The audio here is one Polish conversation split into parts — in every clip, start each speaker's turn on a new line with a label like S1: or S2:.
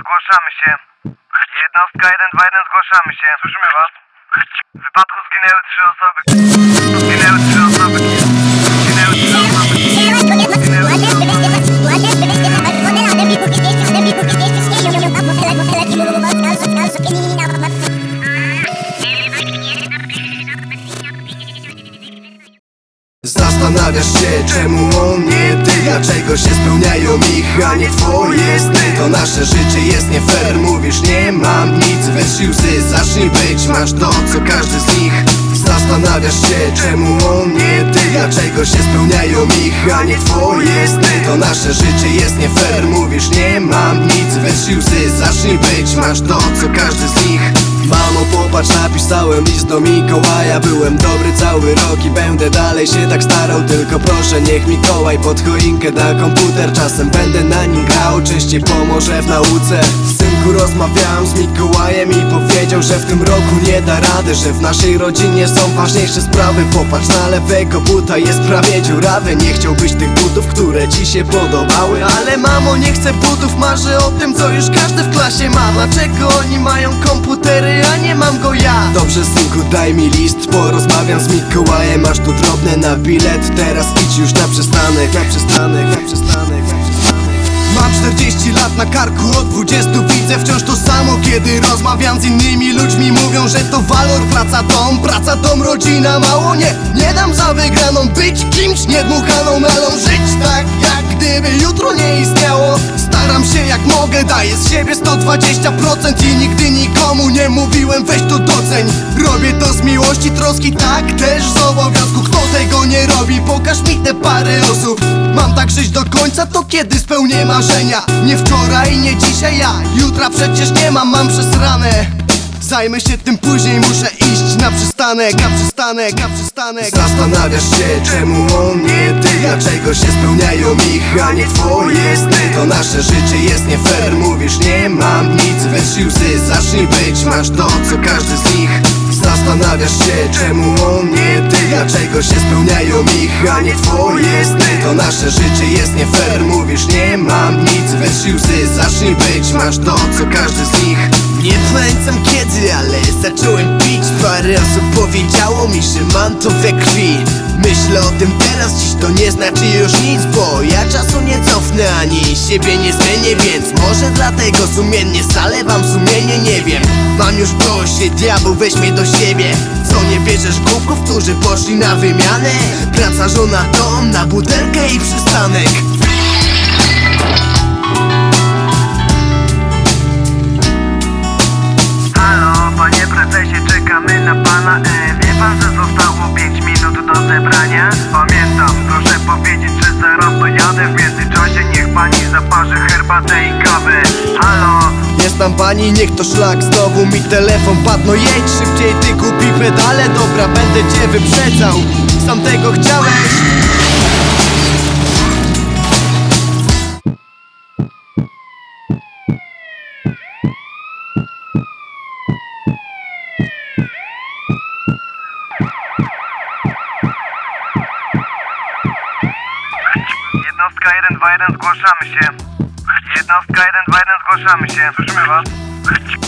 S1: zgłaszamy się. Jednostka 121 zgłaszamy się. Słyszymy was? W wypadku zginęły trzy osoby. Zginęły trzy
S2: Zastanawiasz się czemu on nie ty? Dlaczego się spełniają ich, a nie twoje sny? To nasze życie jest nie fair Mówisz nie mam nic, weź łzy Zacznij być, masz to co każdy z nich. Zastanawiasz się czemu on nie ty? Dlaczego się spełniają ich, a nie twoje sny? To nasze życie jest nie fair Mówisz nie mam nic, weź łzy Zacznij być, masz to co każdy z nich popatrz, napisałem list do Mikołaja. Byłem dobry cały rok i będę dalej się tak starał. Tylko proszę niech Mikołaj pod choinkę da komputer. Czasem będę na nim grał, częściej pomoże w nauce Synku rozmawiałem z Mikołajem i powiedział, że w tym roku nie da rady Że w naszej rodzinie są ważniejsze sprawy. Popatrz na lewego buta, jest prawie dziurawy. Nie chciałbyś tych butów, które ci się podobały. Ale mamo nie chcę butów, marzę o tym co już każdy w klasie ma. Dlaczego oni mają komputery, a nie mam go ja? Dobrze synku daj mi list, porozmawiam z Mikołajem Masz tu drobne na bilet, teraz idź już Na przystanek, na przystanek, na przystanek Mam 40 lat na karku, od 20 widzę wciąż to samo. Kiedy rozmawiam z innymi ludźmi mówią, że to walor Praca dom, praca dom, rodzina mało Nie, nie dam za wygraną być kimś niedmuchaną melą Żyć tak jak gdyby jutro nie istniało Staram się jak mogę, daję z siebie 120% I nigdy nikomu nie mówiłem weź to doceń. Robię to z miłości, troski, tak też z obowiązku. Kto tego nie robi, pokaż mi te parę osób. Mam tak żyć do końca, to kiedy spełnię marzenia? Nie wczoraj, nie dzisiaj, ja jutra przecież nie mam, mam przesrane Zajmę się tym później, muszę iść na przystanek, na przystanek, na przystanek. Zastanawiasz się, czemu on nie ty? Dlaczego się spełniają ich, a nie twoje sny? To nasze życie jest nie fair, mówisz nie mam nic. Weź łzy, zacznij być, masz to co każdy z nich. Zastanawiasz się, czemu on nie ty? Dlaczego się spełniają ich, a nie twoje sny? To nasze życie jest nie fair, mówisz nie mam nic. Weź łzy, zacznij być, masz to co każdy z nich Nie pamiętam kiedy, ale zacząłem pić. Parę osób powiedziało mi, że mam to we krwi. Myślę o tym teraz, dziś to nie znaczy już nic Bo ja czasu nie cofnę, ani siebie nie zmienię Więc może dlatego sumiennie zalewam sumienie, nie wiem. Mam już dość, diabeł weź mnie do siebie. Co nie bierzesz głupków, którzy poszli na wymianę? Praca, żona, dom, na butelkę i przystanek
S1: herbatę i kawę. Halo,
S2: Jest tam pani, niech to szlak, znowu mi telefon padł No jedź szybciej, ty kupi pedale, dobra, będę cię wyprzedzał Sam tego chciałeś
S1: jednostka 121 zgłaszamy się. Jednostka 121 zgłaszamy się. Słyszymy was?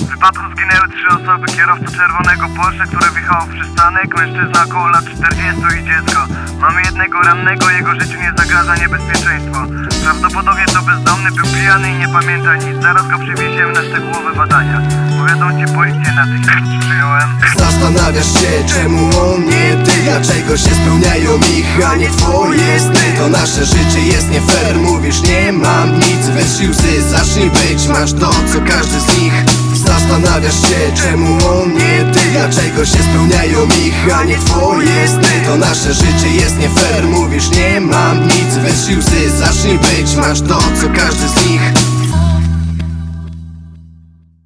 S1: W wypadku zginęły trzy osoby. Kierowca czerwonego Porsche, które wjechało w przystanek, mężczyzna około lat 40 i dziecko. Mamy jednego rannego, jego życiu nie zagraża niebezpieczeństwo. Prawdopodobnie to bezdomny, był pijany i nie pamięta nic. Zaraz go przywieziemy na szczegółowe badania. Powiedzą ci policję natychmiast. Przyjąłem.
S2: Zastanawiasz się, czemu on nie ty Dlaczego się spełniają ich, a nie twoje sny To nasze życie jest nie fair, mówisz nie mam nic Weź łzy, zacznij być, masz to co każdy z nich Zastanawiasz się, czemu on nie ty? Dlaczego się spełniają ich, a nie twoje sny? To nasze życie jest nie fair, mówisz nie mam nic. Weź łzy, zacznij być, masz to co każdy z nich